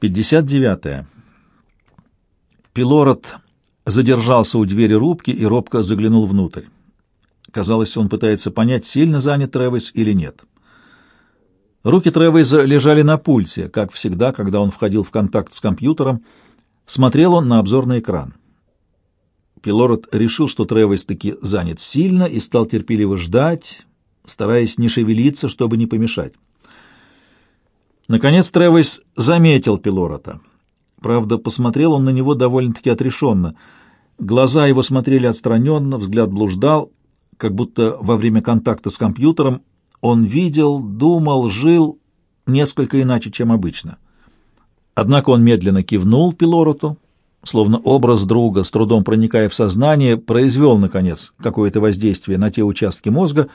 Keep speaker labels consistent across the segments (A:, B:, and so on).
A: 59. -е. Пилород задержался у двери рубки и робко заглянул внутрь. Казалось, он пытается понять, сильно занят Тревис или нет. Руки Тревиса лежали на пульте, как всегда, когда он входил в контакт с компьютером. Смотрел он на обзорный экран. Пилород решил, что Тревис таки занят сильно и стал терпеливо ждать, стараясь не шевелиться, чтобы не помешать. Наконец Тревис заметил Пилорота. Правда, посмотрел он на него довольно-таки отрешенно. Глаза его смотрели отстраненно, взгляд блуждал, как будто во время контакта с компьютером он видел, думал, жил несколько иначе, чем обычно. Однако он медленно кивнул Пилороту, словно образ друга, с трудом проникая в сознание, произвел, наконец, какое-то воздействие на те участки мозга,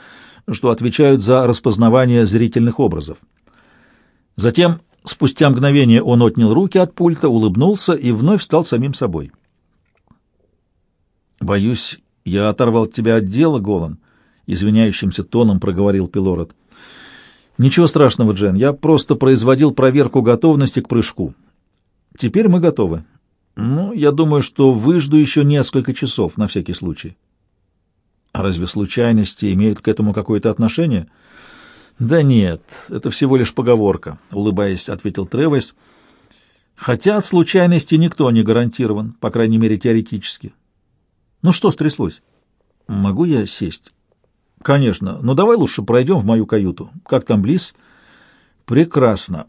A: что отвечают за распознавание зрительных образов. Затем, спустя мгновение, он отнял руки от пульта, улыбнулся и вновь стал самим собой. «Боюсь, я оторвал тебя от дела, Голан», — извиняющимся тоном проговорил Пилород. «Ничего страшного, Джен, я просто производил проверку готовности к прыжку. Теперь мы готовы. Ну, я думаю, что выжду еще несколько часов, на всякий случай». «А разве случайности имеют к этому какое-то отношение?» «Да нет, это всего лишь поговорка», — улыбаясь, ответил Тревес. «Хотя от случайности никто не гарантирован, по крайней мере, теоретически. Ну что стряслось? Могу я сесть? Конечно. Но давай лучше пройдем в мою каюту. Как там Близ? Прекрасно.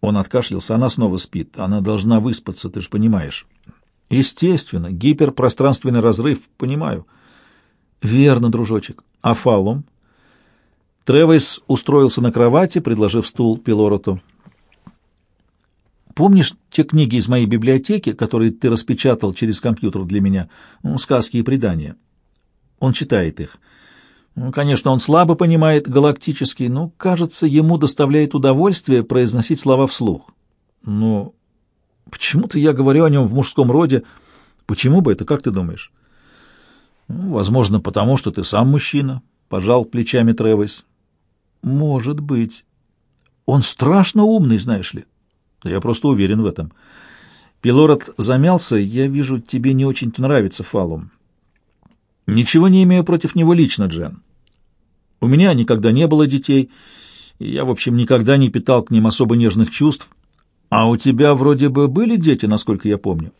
A: Он откашлялся. Она снова спит. Она должна выспаться, ты же понимаешь. Естественно. Гиперпространственный разрыв. Понимаю. Верно, дружочек. А Фалум? Тревис устроился на кровати, предложив стул Пилороту. Помнишь те книги из моей библиотеки, которые ты распечатал через компьютер для меня? Сказки и предания. Он читает их. Конечно, он слабо понимает галактический, но, кажется, ему доставляет удовольствие произносить слова вслух. Но почему-то я говорю о нем в мужском роде. Почему бы это, как ты думаешь? Ну, возможно, потому что ты сам мужчина, — пожал плечами Тревис. Может быть. Он страшно умный, знаешь ли. Я просто уверен в этом. Пилород замялся. Я вижу, тебе не очень-то нравится Фалум. Ничего не имею против него лично, Джен. У меня никогда не было детей, и я, в общем, никогда не питал к ним особо нежных чувств. А у тебя вроде бы были дети, насколько я помню.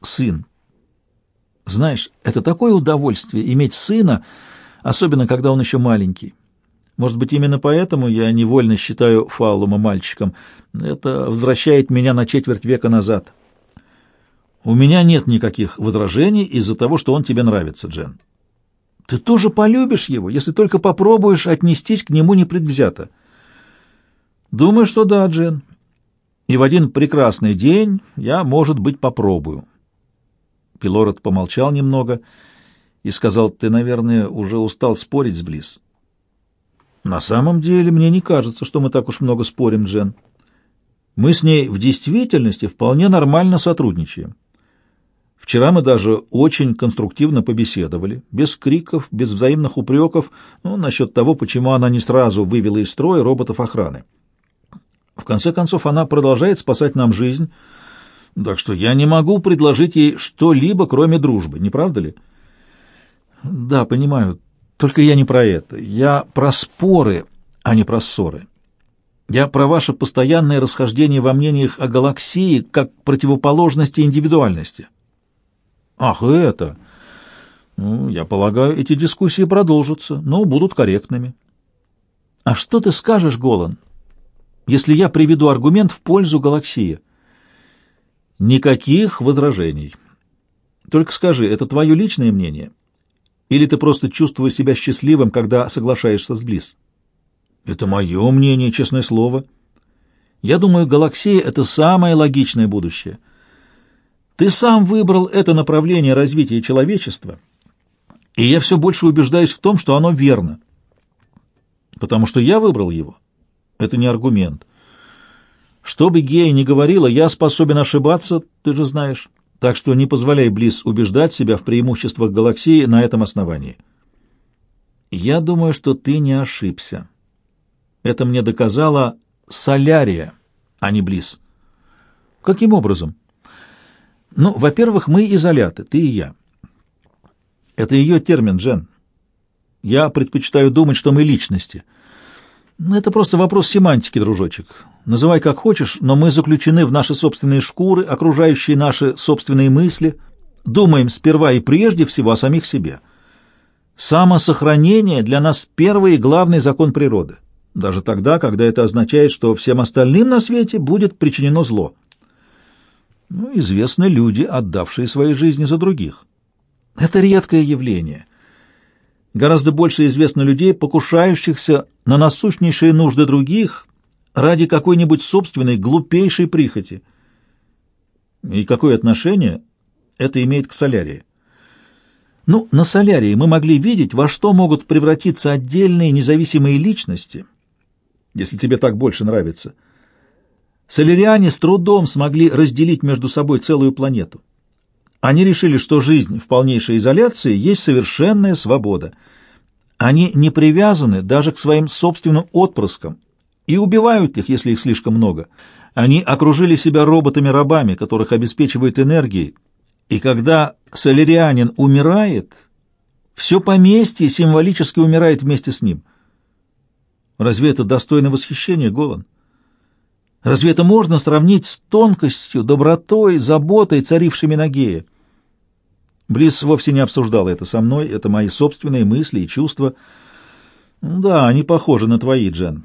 A: Сын. Знаешь, это такое удовольствие иметь сына, особенно когда он еще маленький. Может быть, именно поэтому я невольно считаю Фаулума мальчиком. Это возвращает меня на четверть века назад. У меня нет никаких возражений из-за того, что он тебе нравится, Джен. Ты тоже полюбишь его, если только попробуешь отнестись к нему непредвзято. Думаю, что да, Джен. И в один прекрасный день я, может быть, попробую. Пилород помолчал немного и сказал, ты, наверное, уже устал спорить с Близ. На самом деле, мне не кажется, что мы так уж много спорим, Джен. Мы с ней в действительности вполне нормально сотрудничаем. Вчера мы даже очень конструктивно побеседовали, без криков, без взаимных упреков, ну, насчет того, почему она не сразу вывела из строя роботов охраны. В конце концов, она продолжает спасать нам жизнь, так что я не могу предложить ей что-либо, кроме дружбы, не правда ли? Да, понимаю, только я не про это. Я про споры, а не про ссоры. Я про ваше постоянное расхождение во мнениях о галаксии как противоположности индивидуальности. Ах, это... Ну, я полагаю, эти дискуссии продолжатся, но будут корректными. А что ты скажешь, Голан, если я приведу аргумент в пользу галаксии? Никаких возражений. Только скажи, это твое личное мнение или ты просто чувствуешь себя счастливым, когда соглашаешься с Близ? Это мое мнение, честное слово. Я думаю, галаксия — это самое логичное будущее. Ты сам выбрал это направление развития человечества, и я все больше убеждаюсь в том, что оно верно. Потому что я выбрал его. Это не аргумент. Что бы Гея ни говорила, я способен ошибаться, ты же знаешь так что не позволяй Близ убеждать себя в преимуществах галаксии на этом основании. Я думаю, что ты не ошибся. Это мне доказала Солярия, а не Близ. Каким образом? Ну, во-первых, мы изоляты, ты и я. Это ее термин, Джен. Я предпочитаю думать, что мы личности. Ну, это просто вопрос семантики, дружочек. Называй как хочешь, но мы заключены в наши собственные шкуры, окружающие наши собственные мысли, думаем сперва и прежде всего о самих себе. Самосохранение для нас первый и главный закон природы, даже тогда, когда это означает, что всем остальным на свете будет причинено зло. Ну, известны люди, отдавшие свои жизни за других. Это редкое явление. Гораздо больше известно людей, покушающихся на насущнейшие нужды других ради какой-нибудь собственной глупейшей прихоти. И какое отношение это имеет к солярии? Ну, на солярии мы могли видеть, во что могут превратиться отдельные независимые личности, если тебе так больше нравится. Соляриане с трудом смогли разделить между собой целую планету. Они решили, что жизнь в полнейшей изоляции есть совершенная свобода. Они не привязаны даже к своим собственным отпрыскам и убивают их, если их слишком много. Они окружили себя роботами-рабами, которых обеспечивают энергией, и когда солярианин умирает, все поместье символически умирает вместе с ним. Разве это достойно восхищения, Голан? Разве это можно сравнить с тонкостью, добротой, заботой, царившими на Гея? Близ вовсе не обсуждал это со мной, это мои собственные мысли и чувства. Да, они похожи на твои, Джен,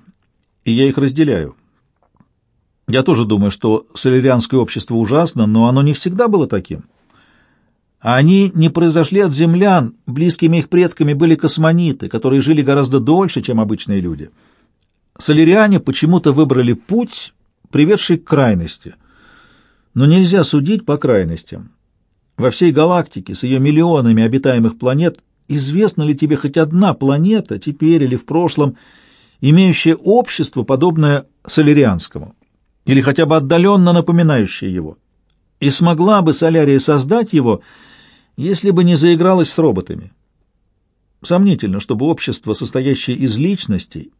A: и я их разделяю. Я тоже думаю, что солярианское общество ужасно, но оно не всегда было таким. Они не произошли от землян, близкими их предками были космониты, которые жили гораздо дольше, чем обычные люди. Соляриане почему-то выбрали путь, приведший к крайности. Но нельзя судить по крайностям. Во всей галактике с ее миллионами обитаемых планет известна ли тебе хоть одна планета, теперь или в прошлом, имеющая общество, подобное солярианскому, или хотя бы отдаленно напоминающее его? И смогла бы Солярия создать его, если бы не заигралась с роботами? Сомнительно, чтобы общество, состоящее из личностей,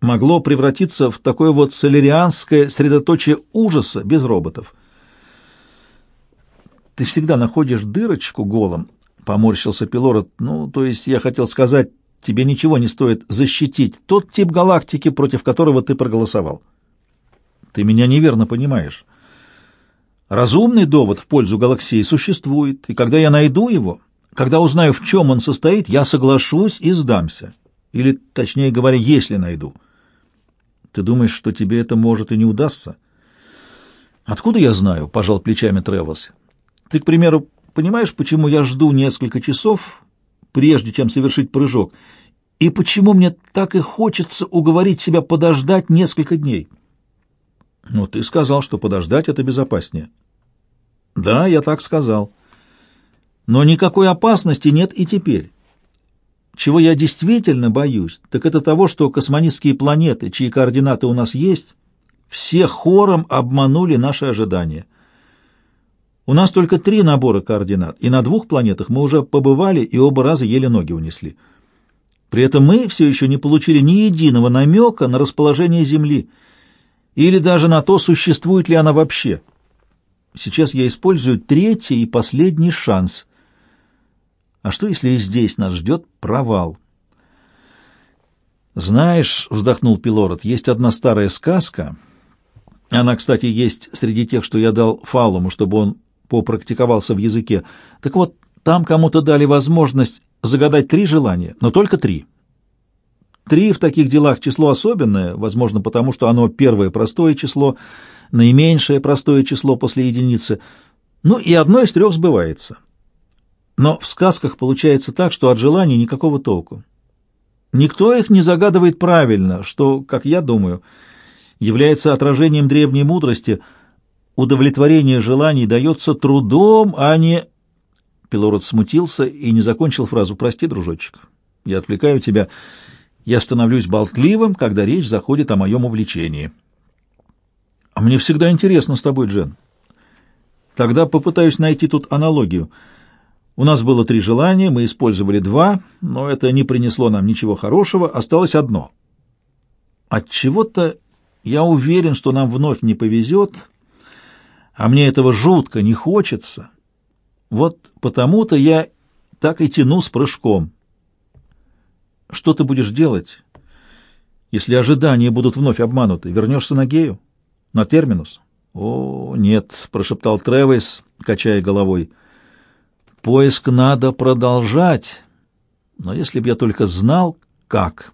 A: могло превратиться в такое вот солярианское средоточие ужаса без роботов – ты всегда находишь дырочку голым, — поморщился Пилород. Ну, то есть я хотел сказать, тебе ничего не стоит защитить тот тип галактики, против которого ты проголосовал. Ты меня неверно понимаешь. Разумный довод в пользу галаксии существует, и когда я найду его, когда узнаю, в чем он состоит, я соглашусь и сдамся. Или, точнее говоря, если найду. Ты думаешь, что тебе это может и не удастся? Откуда я знаю? — пожал плечами Тревос. Ты, к примеру, понимаешь, почему я жду несколько часов, прежде чем совершить прыжок, и почему мне так и хочется уговорить себя подождать несколько дней? Ну, ты сказал, что подождать это безопаснее. Да, я так сказал. Но никакой опасности нет и теперь. Чего я действительно боюсь, так это того, что космонистские планеты, чьи координаты у нас есть, все хором обманули наши ожидания. У нас только три набора координат, и на двух планетах мы уже побывали и оба раза еле ноги унесли. При этом мы все еще не получили ни единого намека на расположение Земли или даже на то, существует ли она вообще. Сейчас я использую третий и последний шанс. А что, если и здесь нас ждет провал? «Знаешь, — вздохнул Пилород, — есть одна старая сказка. Она, кстати, есть среди тех, что я дал Фалуму, чтобы он попрактиковался в языке. Так вот, там кому-то дали возможность загадать три желания, но только три. Три в таких делах число особенное, возможно, потому что оно первое простое число, наименьшее простое число после единицы, ну и одно из трех сбывается. Но в сказках получается так, что от желаний никакого толку. Никто их не загадывает правильно, что, как я думаю, является отражением древней мудрости – удовлетворение желаний дается трудом, а не...» Пилород смутился и не закончил фразу «Прости, дружочек, я отвлекаю тебя. Я становлюсь болтливым, когда речь заходит о моем увлечении». «А мне всегда интересно с тобой, Джен. Тогда попытаюсь найти тут аналогию. У нас было три желания, мы использовали два, но это не принесло нам ничего хорошего, осталось одно. От чего то я уверен, что нам вновь не повезет, а мне этого жутко не хочется. Вот потому-то я так и тяну с прыжком. Что ты будешь делать, если ожидания будут вновь обмануты? Вернешься на Гею? На терминус? О, нет, прошептал Тревис, качая головой. Поиск надо продолжать, но если б я только знал, как...